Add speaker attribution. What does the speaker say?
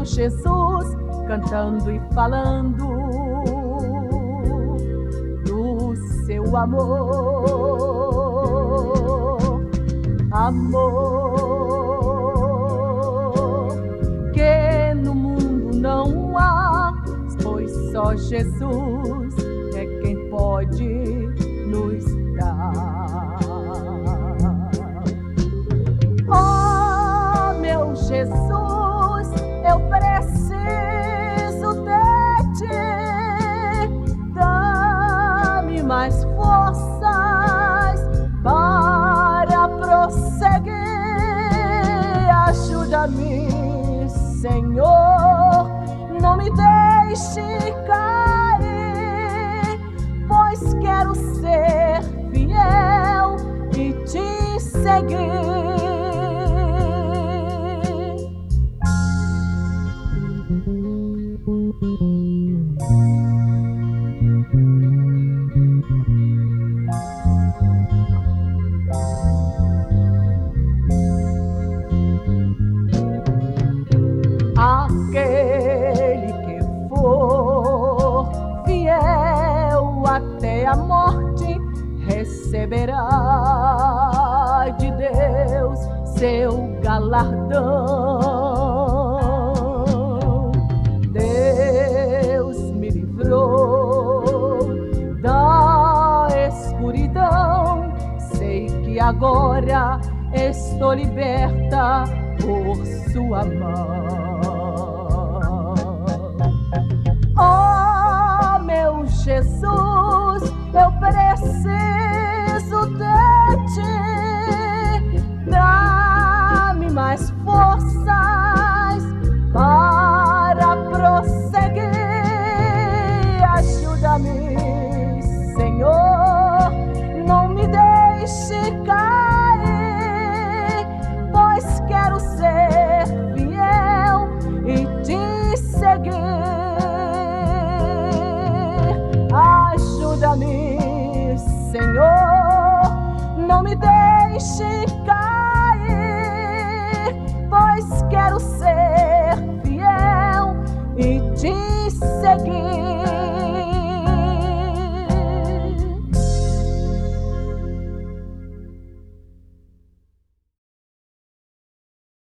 Speaker 1: meu Jesus, cantando e falando do seu amor. Amor que no mundo não há, pois só Jesus é quem pode nos dar. Mais forças para prosseguir. Ajuda-me, Senhor, não me deixe cair, pois quero ser fiel receberá de Deus seu galardão. Deus me livrou da escuridão, sei que agora estou liberta por sua mão. Me, Senhor, não me deixe